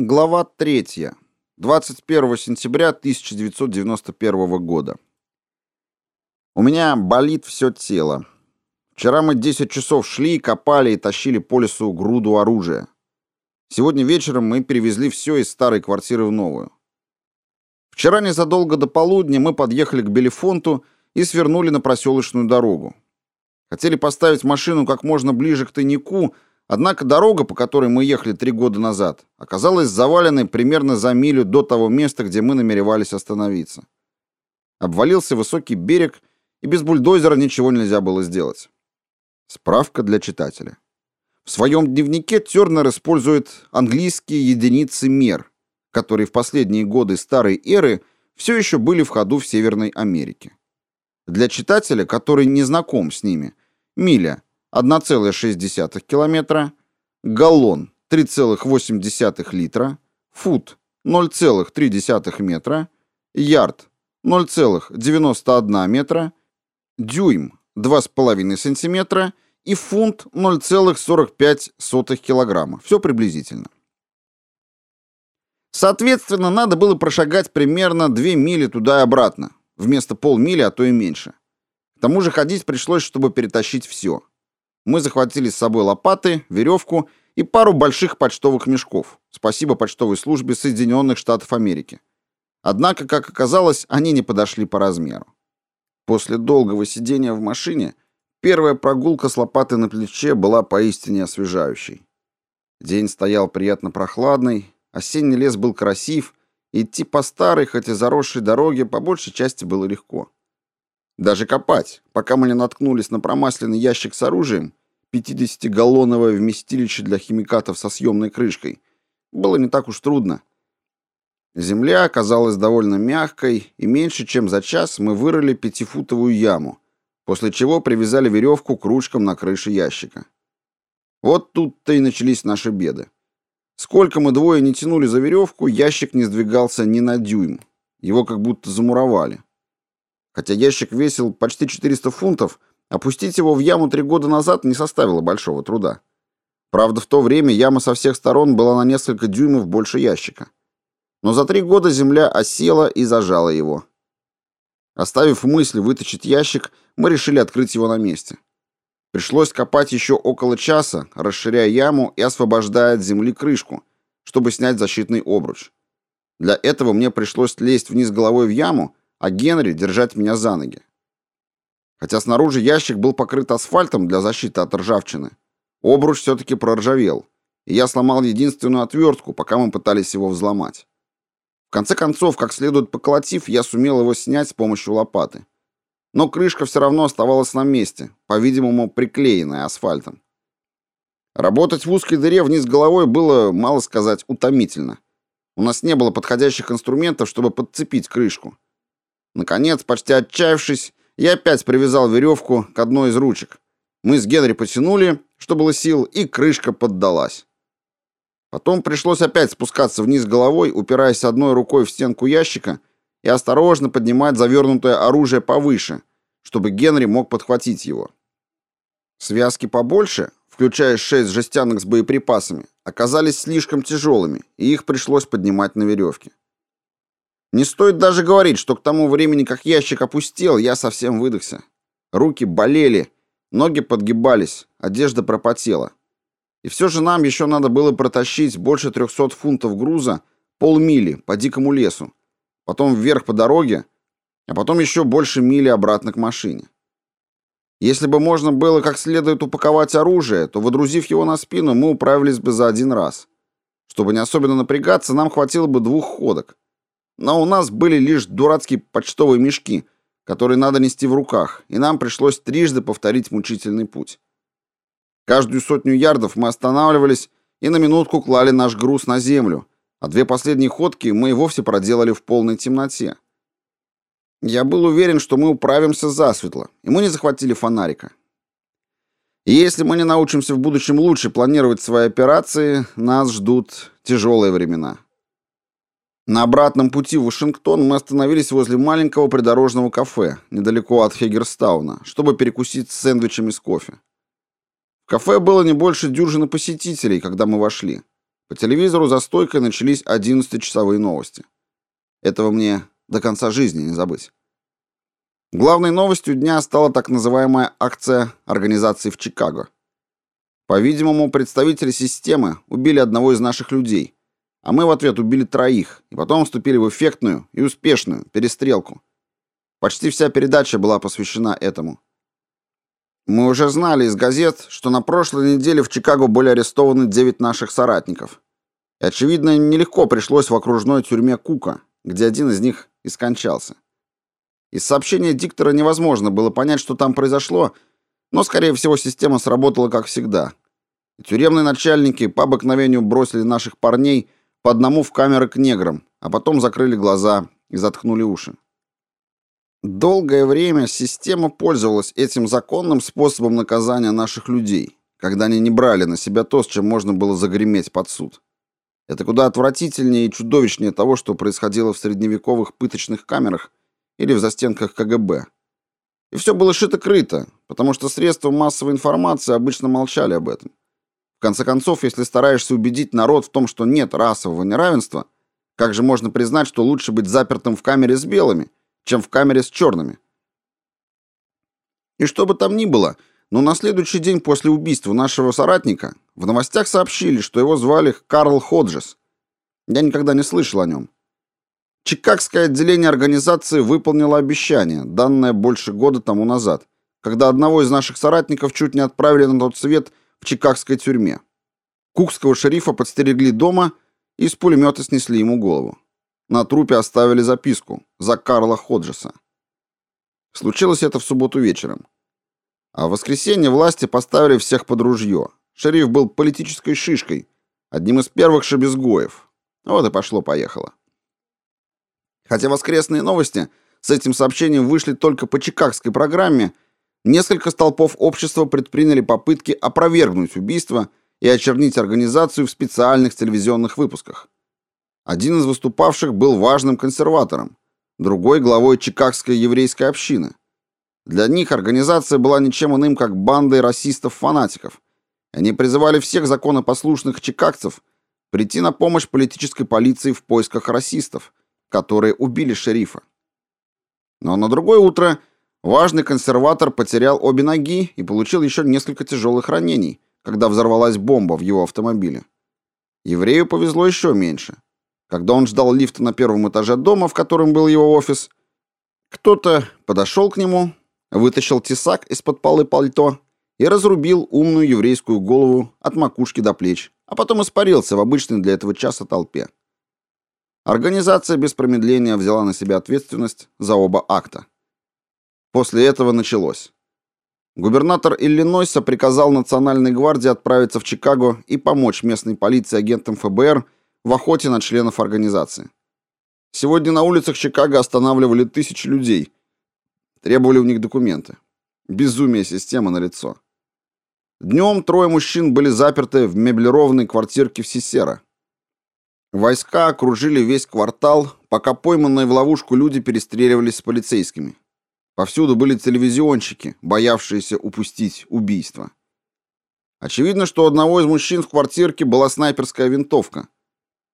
Глава 3. 21 сентября 1991 года. У меня болит все тело. Вчера мы 10 часов шли, копали и тащили по лесу груду оружия. Сегодня вечером мы перевезли все из старой квартиры в новую. Вчера незадолго до полудня мы подъехали к Белефонту и свернули на проселочную дорогу. Хотели поставить машину как можно ближе к тайнику, Однако дорога, по которой мы ехали три года назад, оказалась заваленной примерно за милю до того места, где мы намеревались остановиться. Обвалился высокий берег, и без бульдозера ничего нельзя было сделать. Справка для читателя. В своем дневнике Тернер использует английские единицы мер, которые в последние годы старой эры все еще были в ходу в Северной Америке. Для читателя, который не знаком с ними, миля – 1,6 километра, галлон 3,8 литра, фут 0,3 метра, ярд 0,91 метра, дюйм 2,5 сантиметра и фунт 0,45 килограмма. Все приблизительно. Соответственно, надо было прошагать примерно 2 мили туда и обратно, вместо полмили, а то и меньше. К тому же ходить пришлось, чтобы перетащить все мы захватили с собой лопаты, веревку и пару больших почтовых мешков. Спасибо почтовой службе Соединенных Штатов Америки. Однако, как оказалось, они не подошли по размеру. После долгого сидения в машине первая прогулка с лопатой на плече была поистине освежающей. День стоял приятно прохладный, осенний лес был красив, идти по старой, хоть и заросшей дороге, по большей части было легко. Даже копать, пока мы не наткнулись на промасленный ящик с оружием, 50-галлоновое вместилище для химикатов со съемной крышкой. Было не так уж трудно. Земля оказалась довольно мягкой, и меньше чем за час мы вырыли пятифутовую яму, после чего привязали веревку к ручкам на крыше ящика. Вот тут-то и начались наши беды. Сколько мы двое не тянули за веревку, ящик не сдвигался ни на дюйм. Его как будто замуровали. Хотя ящик весил почти 400 фунтов, Опустить его в яму три года назад не составило большого труда. Правда, в то время яма со всех сторон была на несколько дюймов больше ящика. Но за три года земля осела и зажала его. Оставив мысль вытащить ящик, мы решили открыть его на месте. Пришлось копать еще около часа, расширяя яму и освобождая от земли крышку, чтобы снять защитный обруч. Для этого мне пришлось лезть вниз головой в яму, а Генри держать меня за ноги. Хотя снаружи ящик был покрыт асфальтом для защиты от ржавчины, обруч все-таки проржавел, и я сломал единственную отвертку, пока мы пытались его взломать. В конце концов, как следует поколотив, я сумел его снять с помощью лопаты. Но крышка все равно оставалась на месте, по-видимому, приклеенная асфальтом. Работать в узкой дыре вниз головой было, мало сказать, утомительно. У нас не было подходящих инструментов, чтобы подцепить крышку. Наконец, почти отчаявшись, я опять привязал веревку к одной из ручек. Мы с Генри потянули, что было сил, и крышка поддалась. Потом пришлось опять спускаться вниз головой, упираясь одной рукой в стенку ящика и осторожно поднимать завернутое оружие повыше, чтобы Генри мог подхватить его. Связки побольше, включая шесть жестянок с боеприпасами, оказались слишком тяжелыми, и их пришлось поднимать на веревке. Не стоит даже говорить, что к тому времени, как ящик опустел, я совсем выдохся. Руки болели, ноги подгибались, одежда пропотела. И все же нам еще надо было протащить больше 300 фунтов груза полмили по дикому лесу, потом вверх по дороге, а потом еще больше мили обратно к машине. Если бы можно было как следует упаковать оружие, то, водрузив его на спину, мы управились бы за один раз. Чтобы не особенно напрягаться, нам хватило бы двух ходок. Но у нас были лишь дурацкие почтовые мешки, которые надо нести в руках, и нам пришлось трижды повторить мучительный путь. Каждую сотню ярдов мы останавливались и на минутку клали наш груз на землю, а две последние ходки мы и вовсе проделали в полной темноте. Я был уверен, что мы управимся засветло, и мы не захватили фонарика. И если мы не научимся в будущем лучше планировать свои операции, нас ждут тяжелые времена. На обратном пути в Вашингтон мы остановились возле маленького придорожного кафе, недалеко от Хегерстауна, чтобы перекусить с сэндвичами с кофе. В кафе было не больше дюжины посетителей, когда мы вошли. По телевизору за стойкой начались 11-часовые новости. Этого мне до конца жизни не забыть. Главной новостью дня стала так называемая акция организации в Чикаго. По-видимому, представители системы убили одного из наших людей, а мы в ответ убили троих, и потом вступили в эффектную и успешную перестрелку. Почти вся передача была посвящена этому. Мы уже знали из газет, что на прошлой неделе в Чикаго были арестованы 9 наших соратников. И, очевидно, нелегко пришлось в окружной тюрьме Кука, где один из них и скончался. Из сообщения диктора невозможно было понять, что там произошло, но, скорее всего, система сработала как всегда. И тюремные начальники по обыкновению бросили наших парней по одному в камеры к неграм, а потом закрыли глаза и заткнули уши. Долгое время система пользовалась этим законным способом наказания наших людей, когда они не брали на себя то, с чем можно было загреметь под суд. Это куда отвратительнее и чудовищнее того, что происходило в средневековых пыточных камерах или в застенках КГБ. И все было шито-крыто, потому что средства массовой информации обычно молчали об этом. В конце концов, если стараешься убедить народ в том, что нет расового неравенства, как же можно признать, что лучше быть запертым в камере с белыми, чем в камере с черными? И что бы там ни было, но на следующий день после убийства нашего соратника в новостях сообщили, что его звали Карл Ходжес. Я никогда не слышал о нем. Чикагское отделение организации выполнило обещание, данное больше года тому назад, когда одного из наших соратников чуть не отправили на тот свет в чикагской тюрьме. Кукского шерифа подстерегли дома и с пулемета снесли ему голову. На трупе оставили записку «За Карла Ходжеса». Случилось это в субботу вечером. А в воскресенье власти поставили всех под ружье. Шериф был политической шишкой, одним из первых шабезгоев. Вот и пошло-поехало. Хотя воскресные новости с этим сообщением вышли только по чикагской программе, несколько столпов общества предприняли попытки опровергнуть убийство и очернить организацию в специальных телевизионных выпусках. Один из выступавших был важным консерватором, другой главой чикагской еврейской общины. Для них организация была ничем иным, как бандой расистов-фанатиков. Они призывали всех законопослушных чикагцев прийти на помощь политической полиции в поисках расистов, которые убили шерифа. Но на другое утро важный консерватор потерял обе ноги и получил еще несколько тяжелых ранений, когда взорвалась бомба в его автомобиле. Еврею повезло еще меньше. Когда он ждал лифта на первом этаже дома, в котором был его офис, кто-то подошел к нему, вытащил тесак из-под полы пальто и разрубил умную еврейскую голову от макушки до плеч, а потом испарился в обычной для этого часа толпе. Организация без промедления взяла на себя ответственность за оба акта. После этого началось. Губернатор Иллинойса приказал Национальной гвардии отправиться в Чикаго и помочь местной полиции агентам ФБР в охоте на членов организации. Сегодня на улицах Чикаго останавливали тысячи людей, требовали у них документы. Безумие системы на лицо. Днем трое мужчин были заперты в меблированной квартирке в Сисера. Войска окружили весь квартал, пока пойманные в ловушку люди перестреливались с полицейскими. Повсюду были телевизионщики, боявшиеся упустить убийство. Очевидно, что у одного из мужчин в квартирке была снайперская винтовка,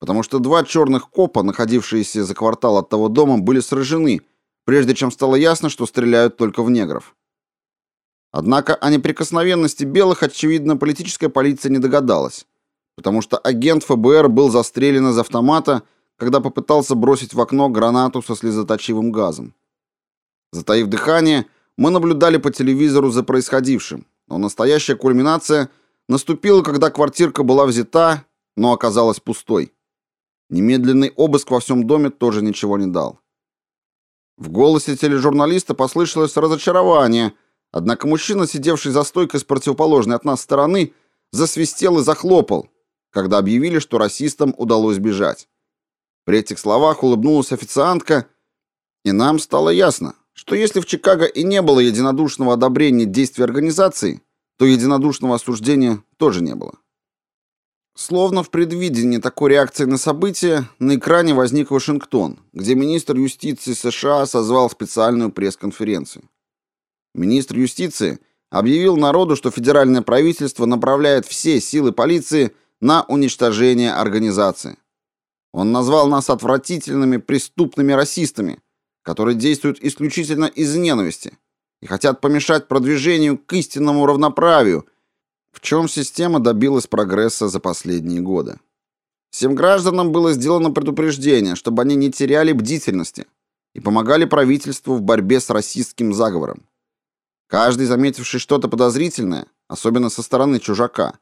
потому что два черных копа, находившиеся за квартал от того дома, были сражены, прежде чем стало ясно, что стреляют только в негров. Однако о неприкосновенности белых, очевидно, политическая полиция не догадалась потому что агент ФБР был застрелен из автомата, когда попытался бросить в окно гранату со слезоточивым газом. Затаив дыхание, мы наблюдали по телевизору за происходившим, но настоящая кульминация наступила, когда квартирка была взята, но оказалась пустой. Немедленный обыск во всем доме тоже ничего не дал. В голосе тележурналиста послышалось разочарование, однако мужчина, сидевший за стойкой с противоположной от нас стороны, засвистел и захлопал, когда объявили, что расистам удалось бежать. При этих словах улыбнулась официантка, и нам стало ясно, что если в Чикаго и не было единодушного одобрения действий организации, то единодушного осуждения тоже не было. Словно в предвидении такой реакции на события, на экране возник Вашингтон, где министр юстиции США созвал специальную пресс-конференцию. Министр юстиции объявил народу, что федеральное правительство направляет все силы полиции на уничтожение организации. Он назвал нас отвратительными преступными расистами, которые действуют исключительно из ненависти и хотят помешать продвижению к истинному равноправию, в чем система добилась прогресса за последние годы. Всем гражданам было сделано предупреждение, чтобы они не теряли бдительности и помогали правительству в борьбе с расистским заговором. Каждый, заметивший что-то подозрительное, особенно со стороны чужака,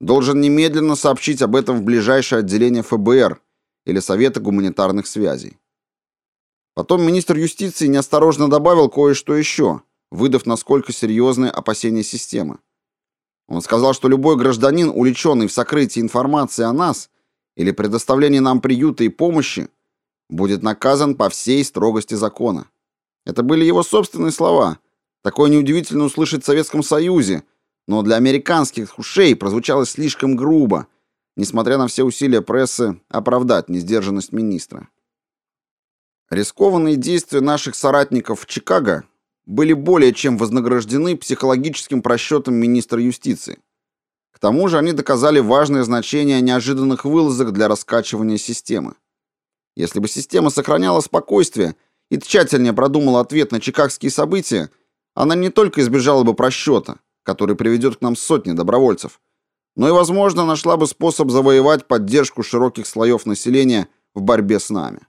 должен немедленно сообщить об этом в ближайшее отделение ФБР или Совета гуманитарных связей. Потом министр юстиции неосторожно добавил кое-что еще, выдав насколько серьезны опасения системы. Он сказал, что любой гражданин, увлеченный в сокрытии информации о нас или предоставлении нам приюта и помощи, будет наказан по всей строгости закона. Это были его собственные слова – Такое неудивительно услышать в Советском Союзе, но для американских ушей прозвучало слишком грубо, несмотря на все усилия прессы оправдать несдержанность министра. Рискованные действия наших соратников в Чикаго были более чем вознаграждены психологическим просчетом министра юстиции. К тому же они доказали важное значение неожиданных вылазок для раскачивания системы. Если бы система сохраняла спокойствие и тщательнее продумала ответ на чикагские события, она не только избежала бы просчета, который приведет к нам сотни добровольцев, но и, возможно, нашла бы способ завоевать поддержку широких слоев населения в борьбе с нами.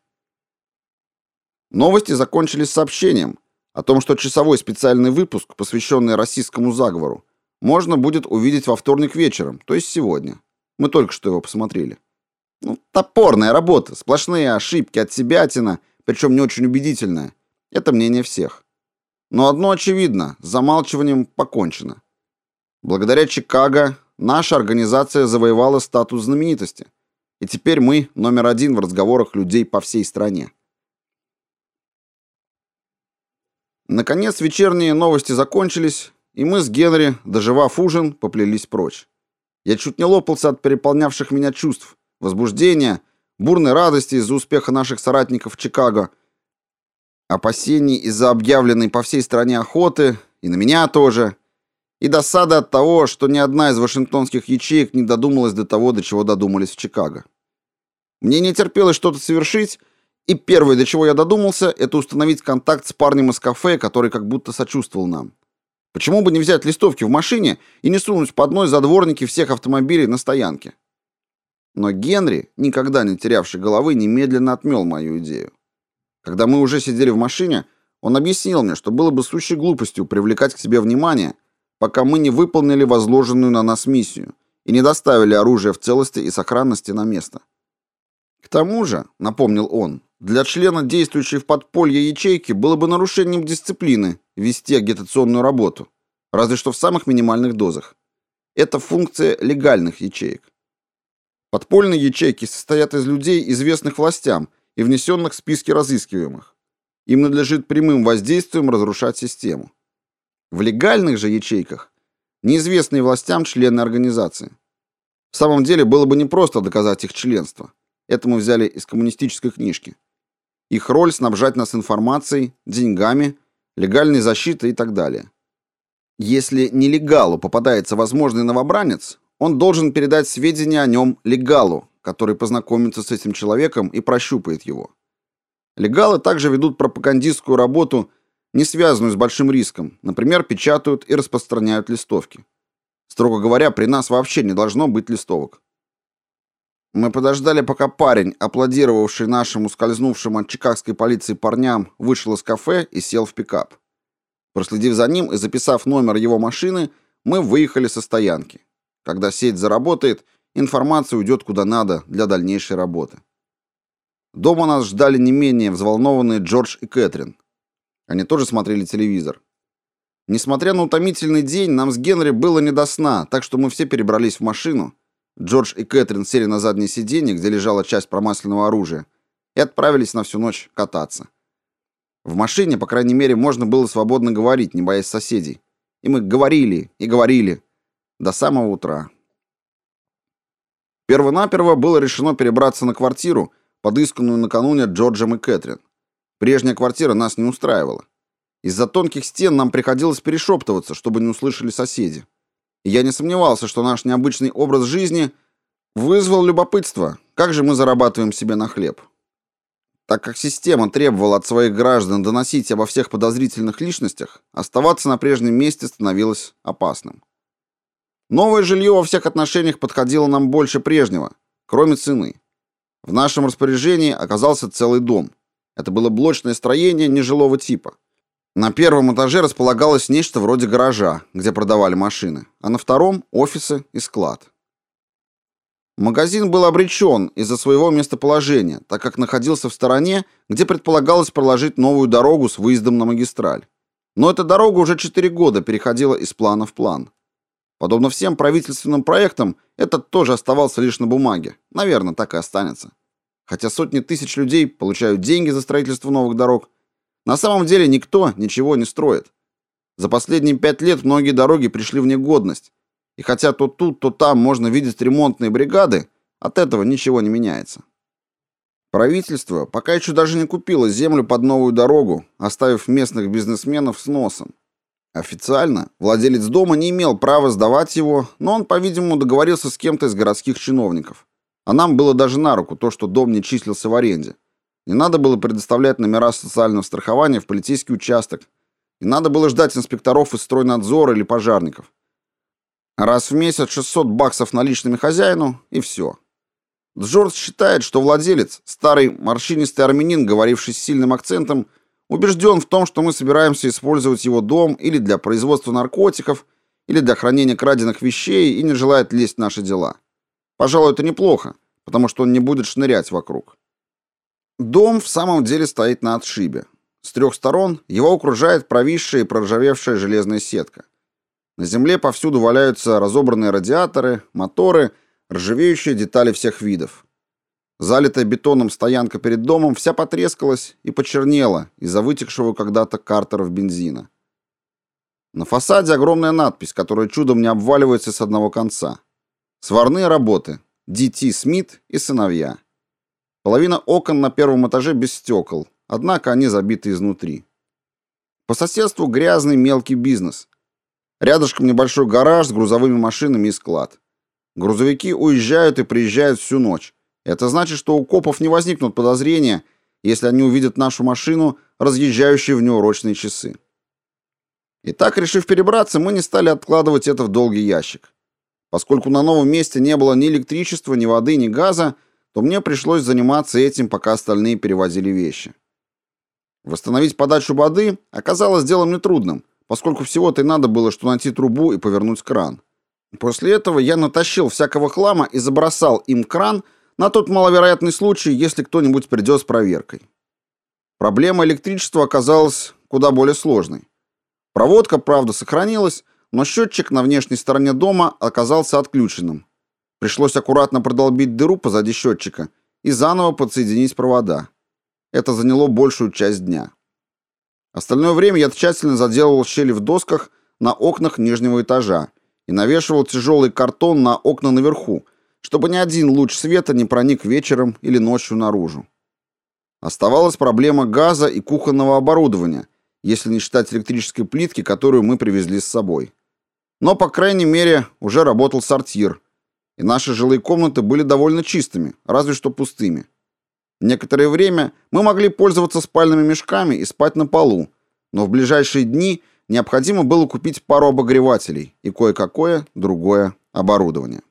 Новости закончились сообщением о том, что часовой специальный выпуск, посвященный российскому заговору, можно будет увидеть во вторник вечером, то есть сегодня. Мы только что его посмотрели. Ну, топорная работа, сплошные ошибки от себятина, причем не очень убедительная. Это мнение всех. Но одно очевидно, с замалчиванием покончено. Благодаря Чикаго наша организация завоевала статус знаменитости. И теперь мы номер один в разговорах людей по всей стране. Наконец вечерние новости закончились, и мы с Генри, доживав ужин, поплелись прочь. Я чуть не лопался от переполнявших меня чувств, возбуждения, бурной радости из-за успеха наших соратников в Чикаго опасений из-за объявленной по всей стране охоты, и на меня тоже, и досада от того, что ни одна из вашингтонских ячеек не додумалась до того, до чего додумались в Чикаго. Мне не терпелось что-то совершить, и первое, до чего я додумался, это установить контакт с парнем из кафе, который как будто сочувствовал нам. Почему бы не взять листовки в машине и не сунуть под нос задворники всех автомобилей на стоянке? Но Генри, никогда не терявший головы, немедленно отмел мою идею. Когда мы уже сидели в машине, он объяснил мне, что было бы сущей глупостью привлекать к себе внимание, пока мы не выполнили возложенную на нас миссию и не доставили оружие в целости и сохранности на место. К тому же, напомнил он, для члена, действующей в подполье ячейки, было бы нарушением дисциплины вести агитационную работу, разве что в самых минимальных дозах. Это функция легальных ячеек. Подпольные ячейки состоят из людей, известных властям, и внесенных в списки разыскиваемых. Им надлежит прямым воздействием разрушать систему. В легальных же ячейках неизвестные властям члены организации. В самом деле было бы непросто доказать их членство. Это мы взяли из коммунистической книжки. Их роль снабжать нас информацией, деньгами, легальной защитой и так далее. Если нелегалу попадается возможный новобранец, он должен передать сведения о нем легалу, который познакомится с этим человеком и прощупает его. Легалы также ведут пропагандистскую работу, не связанную с большим риском, например, печатают и распространяют листовки. Строго говоря, при нас вообще не должно быть листовок. Мы подождали, пока парень, аплодировавший нашему скользнувшим от чикагской полиции парням, вышел из кафе и сел в пикап. Проследив за ним и записав номер его машины, мы выехали со стоянки. Когда сеть заработает, информация уйдет куда надо для дальнейшей работы. Дома нас ждали не менее взволнованные Джордж и Кэтрин. Они тоже смотрели телевизор. Несмотря на утомительный день, нам с Генри было не до сна, так что мы все перебрались в машину. Джордж и Кэтрин сели на заднее сиденье, где лежала часть промасленного оружия, и отправились на всю ночь кататься. В машине, по крайней мере, можно было свободно говорить, не боясь соседей. И мы говорили и говорили до самого утра. Первонаперво было решено перебраться на квартиру, подысканную накануне Джорджем и Кэтрин. Прежняя квартира нас не устраивала. Из-за тонких стен нам приходилось перешептываться, чтобы не услышали соседи. Я не сомневался, что наш необычный образ жизни Вызвал любопытство, как же мы зарабатываем себе на хлеб. Так как система требовала от своих граждан доносить обо всех подозрительных личностях, оставаться на прежнем месте становилось опасным. Новое жилье во всех отношениях подходило нам больше прежнего, кроме цены. В нашем распоряжении оказался целый дом. Это было блочное строение нежилого типа. На первом этаже располагалось нечто вроде гаража, где продавали машины, а на втором – офисы и склад. Магазин был обречен из-за своего местоположения, так как находился в стороне, где предполагалось проложить новую дорогу с выездом на магистраль. Но эта дорога уже 4 года переходила из плана в план. Подобно всем правительственным проектам, этот тоже оставался лишь на бумаге. Наверное, так и останется. Хотя сотни тысяч людей получают деньги за строительство новых дорог, на самом деле никто ничего не строит. За последние пять лет многие дороги пришли в негодность. И хотя то тут, то там можно видеть ремонтные бригады, от этого ничего не меняется. Правительство пока еще даже не купило землю под новую дорогу, оставив местных бизнесменов с носом. Официально владелец дома не имел права сдавать его, но он, по-видимому, договорился с кем-то из городских чиновников. А нам было даже на руку то, что дом не числился в аренде. Не надо было предоставлять номера социального страхования в полицейский участок. Не надо было ждать инспекторов из стройнадзора или пожарников. Раз в месяц 600 баксов наличными хозяину и все. Джордж считает, что владелец, старый морщинистый армянин, говоривший с сильным акцентом, убежден в том, что мы собираемся использовать его дом или для производства наркотиков, или для хранения краденных вещей и не желает лезть в наши дела. Пожалуй, это неплохо, потому что он не будет шнырять вокруг. Дом в самом деле стоит на отшибе. С трех сторон его окружает провисшая и проржавевшая железная сетка. На земле повсюду валяются разобранные радиаторы, моторы, ржавеющие детали всех видов. Залитая бетоном стоянка перед домом вся потрескалась и почернела из-за вытекшего когда-то картеров бензина. На фасаде огромная надпись, которая чудом не обваливается с одного конца. Сварные работы. Д.Т. Смит и сыновья. Половина окон на первом этаже без стекол, однако они забиты изнутри. По соседству грязный мелкий бизнес. Рядышком небольшой гараж с грузовыми машинами и склад. Грузовики уезжают и приезжают всю ночь. Это значит, что у копов не возникнут подозрения, если они увидят нашу машину, разъезжающую в неурочные часы. Итак, решив перебраться, мы не стали откладывать это в долгий ящик. Поскольку на новом месте не было ни электричества, ни воды, ни газа, то мне пришлось заниматься этим, пока остальные перевозили вещи. Восстановить подачу воды оказалось делом нетрудным, поскольку всего-то и надо было, что найти трубу и повернуть кран. После этого я натащил всякого хлама и забросал им кран на тот маловероятный случай, если кто-нибудь придет с проверкой. Проблема электричества оказалась куда более сложной. Проводка, правда, сохранилась, но счетчик на внешней стороне дома оказался отключенным. Пришлось аккуратно продолбить дыру позади счетчика и заново подсоединить провода. Это заняло большую часть дня. Остальное время я тщательно заделывал щели в досках на окнах нижнего этажа и навешивал тяжелый картон на окна наверху, чтобы ни один луч света не проник вечером или ночью наружу. Оставалась проблема газа и кухонного оборудования, если не считать электрической плитки, которую мы привезли с собой. Но, по крайней мере, уже работал сортир, и наши жилые комнаты были довольно чистыми, разве что пустыми. Некоторое время мы могли пользоваться спальными мешками и спать на полу, но в ближайшие дни необходимо было купить пару обогревателей и кое-какое другое оборудование.